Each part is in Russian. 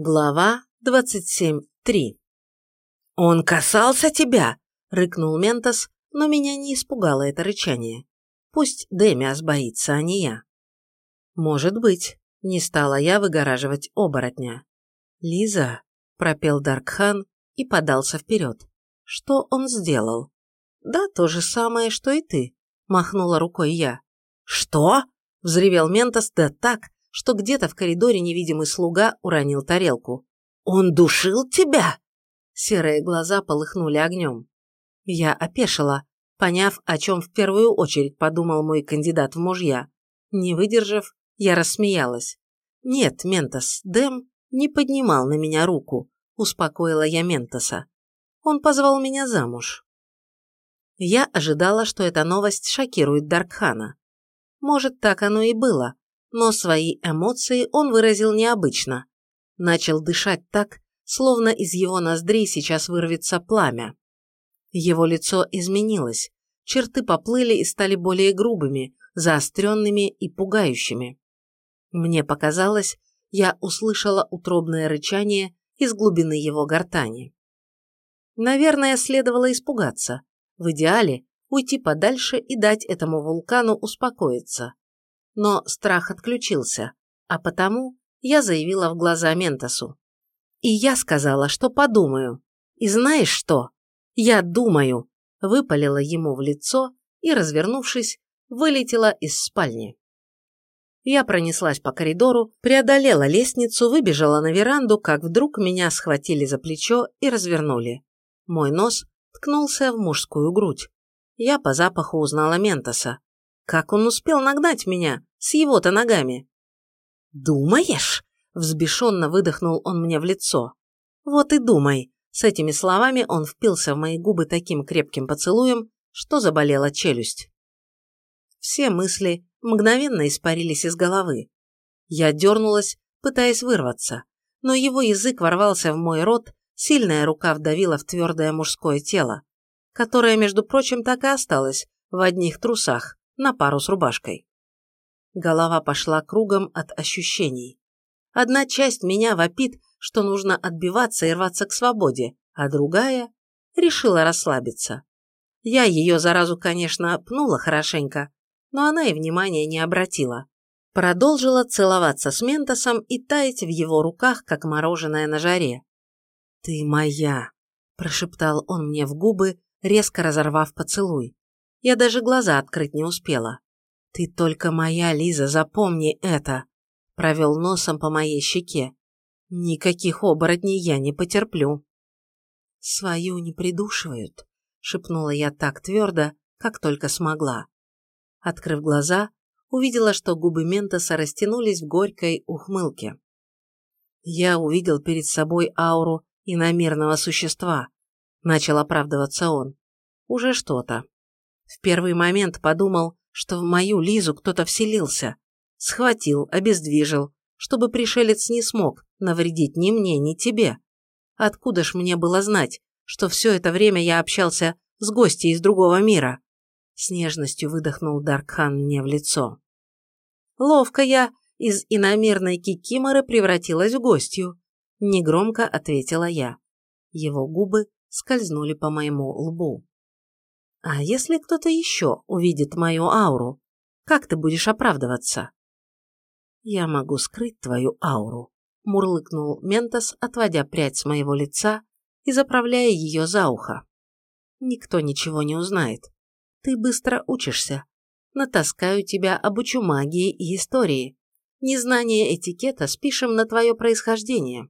Глава 27.3 «Он касался тебя!» – рыкнул Ментос, но меня не испугало это рычание. Пусть Демиас боится, а не я. «Может быть», – не стала я выгораживать оборотня. «Лиза», – пропел Даркхан и подался вперед. «Что он сделал?» «Да, то же самое, что и ты», – махнула рукой я. «Что?» – взревел Ментос да так, что где-то в коридоре невидимый слуга уронил тарелку. «Он душил тебя?» Серые глаза полыхнули огнем. Я опешила, поняв, о чем в первую очередь подумал мой кандидат в мужья. Не выдержав, я рассмеялась. «Нет, Ментос, Дэм не поднимал на меня руку», успокоила я Ментоса. Он позвал меня замуж. Я ожидала, что эта новость шокирует Даркхана. Может, так оно и было, но свои эмоции он выразил необычно. Начал дышать так, словно из его ноздрей сейчас вырвется пламя. Его лицо изменилось, черты поплыли и стали более грубыми, заостренными и пугающими. Мне показалось, я услышала утробное рычание из глубины его гортани. Наверное, следовало испугаться. В идеале уйти подальше и дать этому вулкану успокоиться но страх отключился, а потому я заявила в глаза Ментосу. И я сказала, что подумаю. И знаешь что? Я думаю, выпалила ему в лицо и, развернувшись, вылетела из спальни. Я пронеслась по коридору, преодолела лестницу, выбежала на веранду, как вдруг меня схватили за плечо и развернули. Мой нос ткнулся в мужскую грудь. Я по запаху узнала Ментоса. Как он успел нагнать меня с его-то ногами? «Думаешь?» – взбешенно выдохнул он мне в лицо. «Вот и думай». С этими словами он впился в мои губы таким крепким поцелуем, что заболела челюсть. Все мысли мгновенно испарились из головы. Я дернулась, пытаясь вырваться, но его язык ворвался в мой рот, сильная рука вдавила в твердое мужское тело, которое, между прочим, так и осталось в одних трусах, на пару с рубашкой. Голова пошла кругом от ощущений. Одна часть меня вопит, что нужно отбиваться и рваться к свободе, а другая решила расслабиться. Я ее заразу, конечно, пнула хорошенько, но она и внимания не обратила. Продолжила целоваться с Ментосом и таять в его руках, как мороженое на жаре. «Ты моя!» – прошептал он мне в губы, резко разорвав поцелуй. Я даже глаза открыть не успела. «Ты только моя, Лиза, запомни это!» Провел носом по моей щеке. «Никаких оборотней я не потерплю». «Свою не придушивают», — шепнула я так твердо, как только смогла. Открыв глаза, увидела, что губы Ментоса растянулись в горькой ухмылке. Я увидел перед собой ауру иномерного существа. Начал оправдываться он. Уже что-то. В первый момент подумал, что в мою Лизу кто-то вселился. Схватил, обездвижил, чтобы пришелец не смог навредить ни мне, ни тебе. Откуда ж мне было знать, что все это время я общался с гостьей из другого мира? С нежностью выдохнул Даркхан мне в лицо. Ловко я из иномерной кикиморы превратилась в гостью, негромко ответила я. Его губы скользнули по моему лбу. А если кто-то еще увидит мою ауру, как ты будешь оправдываться? Я могу скрыть твою ауру, мурлыкнул Ментос, отводя прядь с моего лица и заправляя ее за ухо. Никто ничего не узнает. Ты быстро учишься. Натаскаю тебя, обучу магии и истории. Незнание этикета спишем на твое происхождение.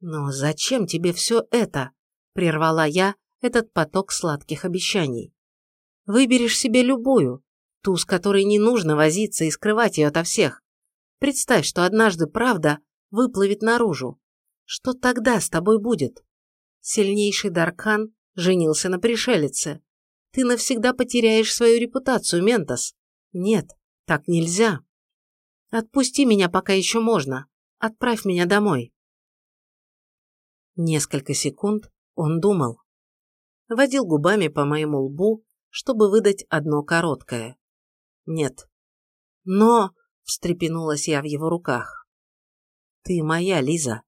Но зачем тебе все это? Прервала я, этот поток сладких обещаний. Выберешь себе любую, ту, с которой не нужно возиться и скрывать ее ото всех. Представь, что однажды правда выплывет наружу. Что тогда с тобой будет? Сильнейший Даркан женился на пришелице. Ты навсегда потеряешь свою репутацию, Ментос. Нет, так нельзя. Отпусти меня, пока еще можно. Отправь меня домой. Несколько секунд он думал водил губами по моему лбу, чтобы выдать одно короткое. «Нет». «Но...» – встрепенулась я в его руках. «Ты моя, Лиза»,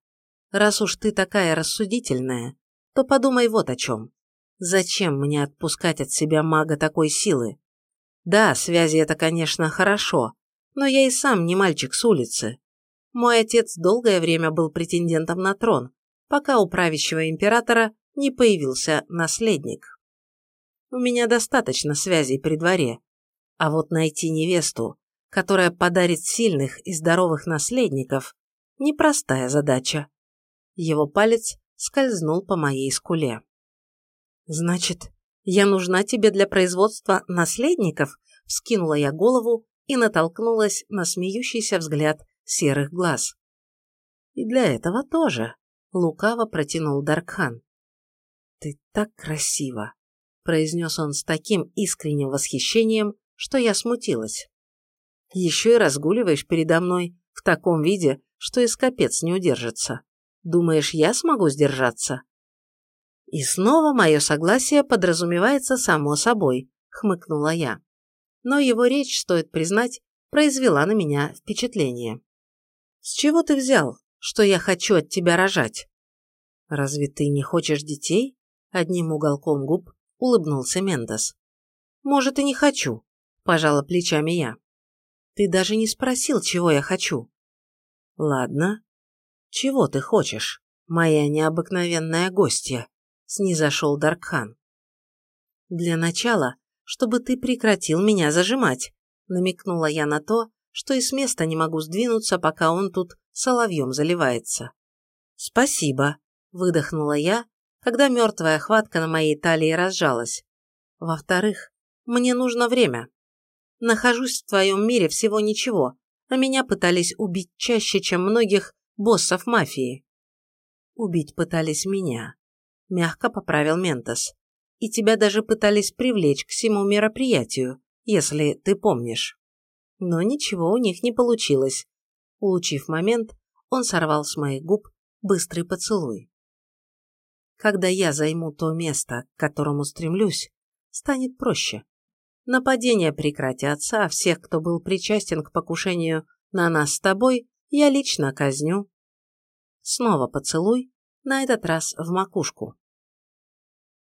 раз уж ты такая рассудительная, то подумай вот о чем. Зачем мне отпускать от себя мага такой силы? Да, связи это, конечно, хорошо, но я и сам не мальчик с улицы. Мой отец долгое время был претендентом на трон, пока у правящего императора не появился наследник. У меня достаточно связей при дворе, а вот найти невесту, которая подарит сильных и здоровых наследников, непростая задача. Его палец скользнул по моей скуле. «Значит, я нужна тебе для производства наследников?» Вскинула я голову и натолкнулась на смеющийся взгляд серых глаз. «И для этого тоже», — лукаво протянул Даркхан. «Ты так красива», — произнес он с таким искренним восхищением, что я смутилась. «Еще и разгуливаешь передо мной в таком виде, что и скопец не удержится. Думаешь, я смогу сдержаться?» «И снова мое согласие подразумевается само собой», — хмыкнула я. Но его речь, стоит признать, произвела на меня впечатление. «С чего ты взял, что я хочу от тебя рожать?» «Разве ты не хочешь детей?» Одним уголком губ улыбнулся Мендес. «Может, и не хочу», – пожала плечами я. «Ты даже не спросил, чего я хочу». «Ладно. Чего ты хочешь, моя необыкновенная гостья?» снизошел Даркхан. «Для начала, чтобы ты прекратил меня зажимать», намекнула я на то, что и с места не могу сдвинуться, пока он тут соловьем заливается. «Спасибо», – выдохнула я, когда мертвая хватка на моей талии разжалась. «Во-вторых, мне нужно время. Нахожусь в твоем мире всего ничего, а меня пытались убить чаще, чем многих боссов мафии». «Убить пытались меня», мягко поправил Ментос. И тебя даже пытались привлечь к всему мероприятию, если ты помнишь. Но ничего у них не получилось. Улучив момент, он сорвал с моих губ быстрый поцелуй. Когда я займу то место, к которому стремлюсь, станет проще. Нападения прекратятся, а всех, кто был причастен к покушению на нас с тобой, я лично казню. Снова поцелуй, на этот раз в макушку.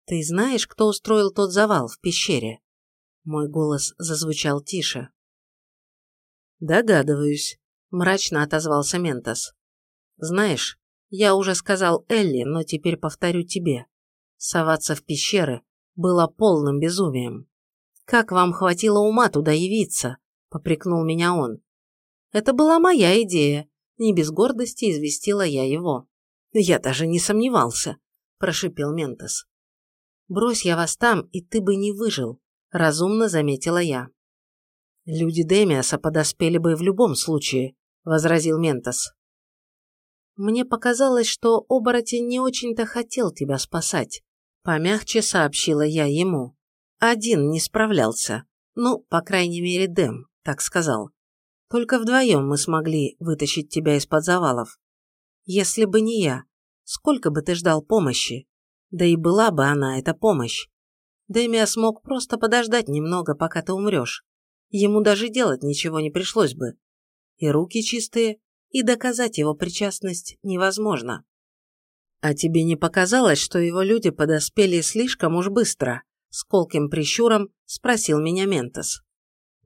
«Ты знаешь, кто устроил тот завал в пещере?» Мой голос зазвучал тише. «Догадываюсь», – мрачно отозвался Ментос. «Знаешь, я уже сказал Элли, но теперь повторю тебе. Соваться в пещеры было полным безумием. Как вам хватило ума туда явиться?» – попрекнул меня он. «Это была моя идея», – не без гордости известила я его. «Я даже не сомневался», – прошипел Ментос. Брось я вас там, и ты бы не выжил», – разумно заметила я. «Люди Демиаса подоспели бы в любом случае», – возразил Ментос. «Мне показалось, что оборотень не очень-то хотел тебя спасать», – помягче сообщила я ему. «Один не справлялся. Ну, по крайней мере, Дэм, так сказал. Только вдвоем мы смогли вытащить тебя из-под завалов. Если бы не я, сколько бы ты ждал помощи? Да и была бы она, эта помощь. Демия смог просто подождать немного, пока ты умрешь. Ему даже делать ничего не пришлось бы. И руки чистые, и доказать его причастность невозможно. А тебе не показалось, что его люди подоспели слишком уж быстро? С колким прищуром спросил меня Ментос.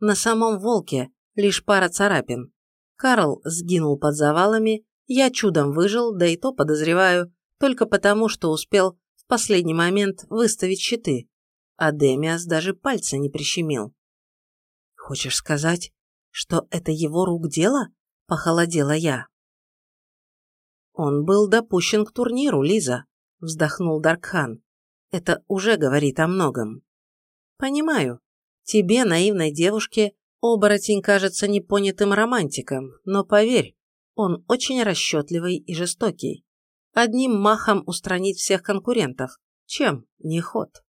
На самом волке лишь пара царапин. Карл сгинул под завалами, я чудом выжил, да и то, подозреваю, только потому, что успел последний момент выставить щиты, а Демиас даже пальца не прищемил. «Хочешь сказать, что это его рук дело?» – похолодела я. «Он был допущен к турниру, Лиза», – вздохнул Даркхан. «Это уже говорит о многом». «Понимаю. Тебе, наивной девушке, оборотень кажется непонятым романтиком, но поверь, он очень расчетливый и жестокий одним махом устранить всех конкурентов. Чем не ход?